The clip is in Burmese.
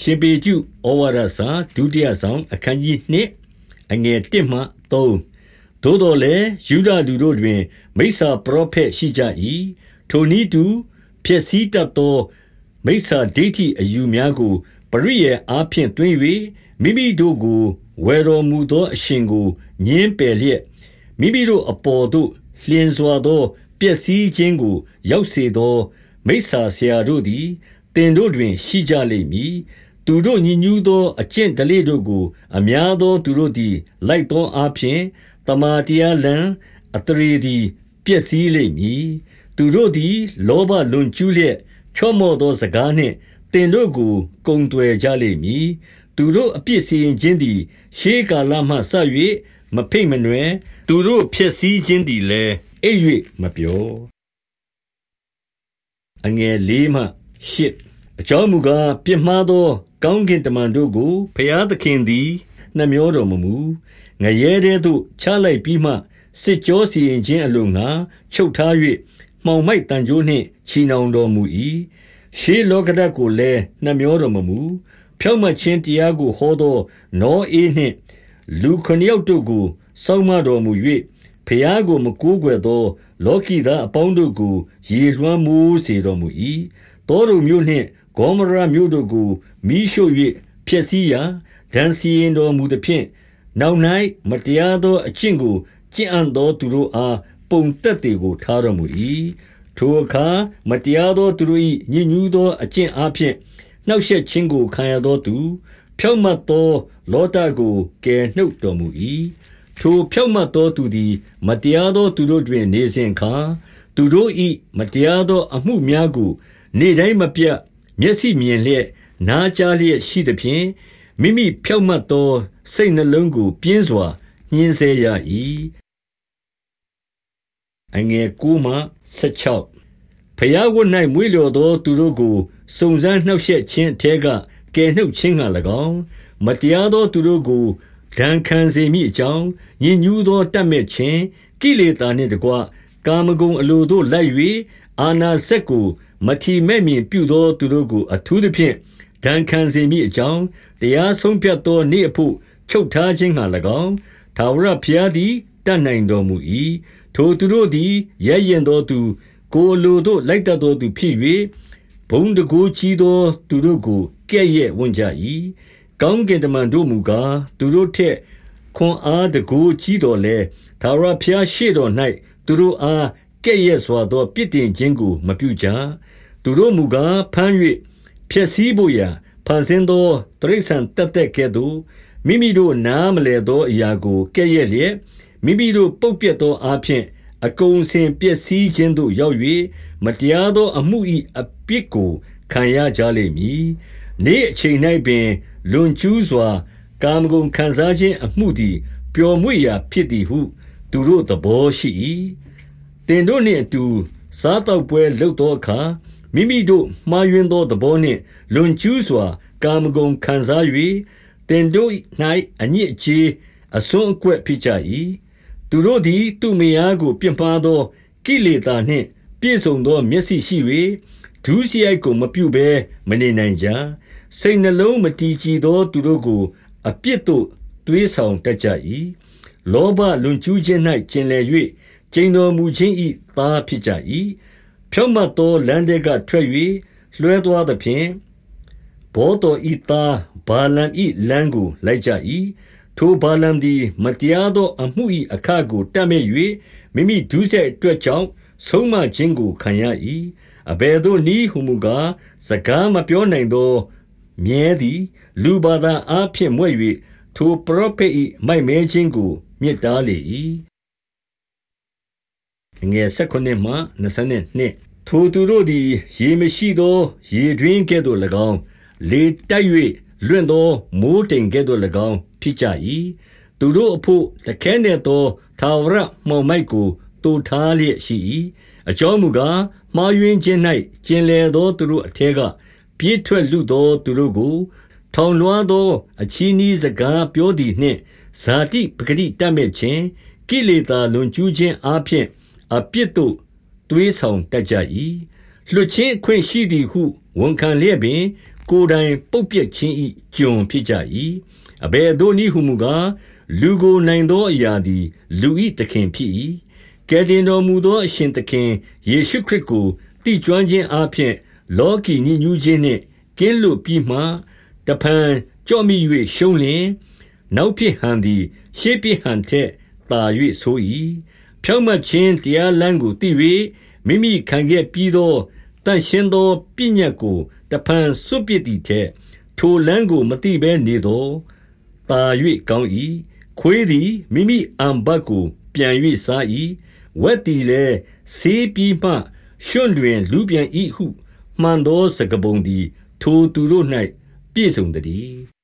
ရှင်ပေကျုဩဝါဒစာဒုတိယဆောင်အခန်းကြီး2အငယ်1မှ3သို့တော်လည်းယူဒလူတို့တွင် မိစ္ဆာပရောဖက်ရှိကြ၏ထိုနည်းတူဖြစ်စည်းတတ်သော မိစ္ဆာဒိဋ္ဌိအယူများကို ပရိယေအားဖြင့်တွင်၍မိမိတို့ကိုဝယ်တော်မူသောအရှင်ကိုညင်းပယ်လျက်မိမိတို့အပေါ်သို့လျင်စွာသောပျက်စီးခြင်းကို ရောက်စေသော မိစ္ဆာဆရာတို့သည်တင်တို့တွင် ရှိကြလိမ့်မည် သူတို့ညဉ်ညူးသော အကျင့်ဓလေ့တို့ကို အများသောသူတို့သည် လိုက်သောအားဖြင့် သမ္မာတရားလမ်း၊အသရေသည် ပျက်စီးလိမ့်မည်။သူတို့သည် လောဘလွန်ကျူးလျက် ချော့မော့သောစကားနှင့် သင်တို့ကို ကုန်သွယ်ကြလိမ့်မည်။သူတို့အပြစ်စီရင်ခြင်းသည် ရှေးကာလမှစ၍မဖိတ်မနွယ်။သူတို့ဖျက်ဆီးခြင်းသည်လည်း အိပ်၍မပျော်။ အကြောင်းမူကား၊ပြစ်မှားသော ကောင်းကင်တမန်တို့ကို ဘုရားသခင်သည် နှမြောတော်မမူ။ငရဲထဲသို့ ချလိုက်ပြီးမှ စစ်ကြောစီရင်ခြင်းအလိုငှါ ချုပ်ထား၍မှောင်မိုက်သံကြိုးနှင့် ချည်နှောင်တော်မူ၏။ရှေးလောကဓာတ်ကိုလည်း နှမြောတော်မမူ။ဖြောင့်မတ်ခြင်းတရားကိုဟောသော နောဧနှင့် လူခုနစ်ယောက်တို့ကို စောင့်မတော်မူ၍၊ဘုရားကို မကိုးကွယ်သော လောကီသားအပေါင်းတို့ကို ရေလွှမ်းမိုးစေတော်မူ၏။သောဒုံမြို့နှင့် ဂေါမောရမြို့တို့ကို မီးရှို့၍ဖျက်ဆီးရာဒဏ်စီရင်တော်မူသဖြင့်၊နောက်၌မတရားသောအကျင့်ကို ကျင့်အံ့သောသူတို့အား ပုံသက်သေကို ထားတော်မူ၏။ထိုအခါ မတရားသောသူတို့၏ညစ်ညူးသောအကျင့်အားဖြင့် နှောင့်ရှက်ခြင်းကို ခံရသောသူ၊ဖြောင့်မတ်သောလောတကို ကယ်နှုတ်တော်မူ၏။ထိုဖြောင့်မတ်သောသူသည် မတရားသောသူတို့တွင် နေစဉ်အခါ၊သူတို့၏မတရားသောအမှုများကို နေ့တိုင်းမပြတ် မျက်စိမြင်လျက်နားကြားလျက်ရှိသဖြင့်၊မိမိဖြောင့်မတ်သော စိတ်နှလုံးကို ပြင်းစွာညှဉ်းဆဲရ၏။9ဘုရားဝတ်၌မွေ့လျော်သောသူတို့ကိုစုံစမ်းနှောင့်ရှက်ခြင်းအထဲကကယ်နှုတ်ခြင်းငှါ၎င်း၊မတရားသောသူတို့ကိုဒဏ်ခံစေမည်အကြောင်း၊ညစ်ညူးသောတပ်မက်ခြင်း၊ကိလေသာနှင့်တကွကာမဂုဏ်အလိုသို့လိုက်၍အာဏာစက်ကို မထီမဲ့မြင်ပြုသောသူတို့ကို အထူးသဖြင့်ဒဏ်ခံစေမည်အကြောင်း၊တရားဆုံးဖြတ်သောနေ့အဘို့ ချုပ်ထားခြင်းငှါ၎င်း၊ထာဝရဘုရားသည် တတ်နိုင်တော်မူ၏။ထိုသူတို့သည် ရဲရင့်သောသူ၊ကိုယ်အလိုသို့ လိုက်တတ်သောသူဖြစ်၍၊ဘုန်းတန်ခိုးကြီးသောသူတို့ကို ကဲ့ရဲ့ဝံ့ကြ၏။ကောင်းကင်တမန်တို့မူကား၊သူတို့ထက် ခွန်အားတန်ခိုးကြီးသော်လည်း၊ထာဝရဘုရားရှေ့တော်၌သူတို့အား ကဲ့ရဲ့စွာသော ပြစ်တင်ခြင်းကို မပြုကြ။သူတို့မူကားဘမ်း၍ဖျက်ဆီးဘို့ရာ ဖန်ဆင်းသော တိရစ္ဆာန်သက်သက်ကဲ့သို့၊မိမိတို့နားမလည်သော အရာကို ကဲ့ရဲ့လျက်၊မိမိတို့ပုပ်ပျက်သောအားဖြင့် အကုန်အစင်ပျက်စီးခြင်းသို့ ရောက်၍၊မတရားသောအမှု၏အပြစ်ကို ခံရကြလိမ့်မည်။နေ့အချိန်၌ပင် လွန်ကျူးစွာ ကာမဂုဏ်ခံစားခြင်းအမှုသည် ပျော်မွေ့ရာဖြစ်သည်ဟု သူတို့သဘောရှိ၏။ သင်တို့နှင့်အတူ စားသောက်ပွဲလုပ်သောအခါ မိမိတို့မှားယွင်းသောသဘောနှင့် လွန်ကျူးစွာ ကာမဂုဏ်ခံစား၍၊သင်တို့၌အညစ်အကြေးအစွန်းအကွက် ဖြစ်ကြ၏။သူတို့သည် သူ့မယားကို ပြစ်မှားသော ကိလေသာနှင့် ပြည့်စုံသော မျက်စိရှိ၍၊ဒုစရိုက်ကို မပြုဘဲ မနေနိုင်ကြ။စိတ်နှလုံးမတည်ကြည်သော သူတို့ကို အပြစ်သို့ သွေးဆောင်တတ်ကြ၏။လောဘလွန်ကျူးခြင်း၌ကျင်လည်၍ ကျိန်တော်မူခြင်း၏သားဖြစ်ကြ၏။ဖြောင့်မတ်သောလမ်းထဲကထွက်၍လွှဲသွားသဖြင့်၊ဘောတော်၏သားဗာလမ်၏လမ်းကိုလိုက်ကြ၏။ထိုဗာလမ်သည်မတရားသောအမှု၏အခကိုတပ်မက်၍၊မိမိဒုစရိုက်အတွက်ကြောင့်ဆုံးမခြင်းကိုခံရ၏။အဘယ်သို့နည်းဟူမူကား၊စကားမပြောနိုင်သောမြည်းသည်လူဘာသာအားဖြင့်မြွက်၍ထိုပရောဖက်၏မိုက်မဲခြင်းကိုမြစ်တားလေ၏။ ထိုသူတို့သည် ရေမရှိသော ရေတွင်းကဲ့သို့၎င်း၊လေတိုက်၍လွင့်သောမိုဃ်းတိမ်ကဲ့သို့၎င်းဖြစ်ကြ၏။သူတို့အဘို့တခဲနက်သောထာဝရမှောင်မိုက်ကိုသိုထားလျက်ရှိ၏။အကြောင်းမူကား၊မှားယွင်းခြင်း၌ကျင်လည်သောသူတို့အထဲကပြေးထွက်လုသောသူတို့ကို၊ထောင်လွှားသော အချည်းနှီးစကားပြောသည်နှင့်ဇာတိပကတိတပ်မက်ခြင်း၊ကိလေသာလွန်ကျူးခြင်းအားဖြင့် အပြစ်သို့သွေးဆောင်တတ်ကြ၏။လွှတ်ခြင်းအခွင့်ရှိသည်ဟုဝန်ခံလျက်ပင် ကိုယ်တိုင်ပုပ်ပျက်ခြင်း၏ကျွန်ဖြစ်ကြ၏။အဘယ်သို့နည်းဟုမူကား၊လူကိုနိုင်သောအရာသည် လူ၏သခင်ဖြစ်၏။ကယ်တင်တော်မူသောအရှင်သခင်ယေရှုခရစ်ကိုသိကျွမ်းခြင်းအားဖြင့်လောကီညစ်ညူးခြင်းနှင့်ကင်းလွတ်ပြီးမှ၊တဖန်ကျော့မိ၍ရှုံးလျှင်၊နောက်ဖြစ်ဟန်သည် ရှေ့ဖြစ်ဟန်ထက်သာ၍ဆိုး၏။ ဖြောင့်မတ်ခြင်းတရားလမ်းကိုသိ၍၊မိမိခံခဲ့ပြီးသောသန့်ရှင်းသောပညတ်ကိုတဖန်စွန့်ပစ်သည်ထက်၊ထိုလမ်းကိုမသိဘဲနေသော်သာ၍ကောင်း၏။ခွေးသည်မိမိအန်ဖတ်ကို ပြန်၍စား၏။ဝက်သည်လည်းဆေးပြီးမှရွံ့တွင် လူးပြန်၏ဟုမှန်သောစကားပုံသည် ထိုသူတို့၌ပြည့်စုံသတည်း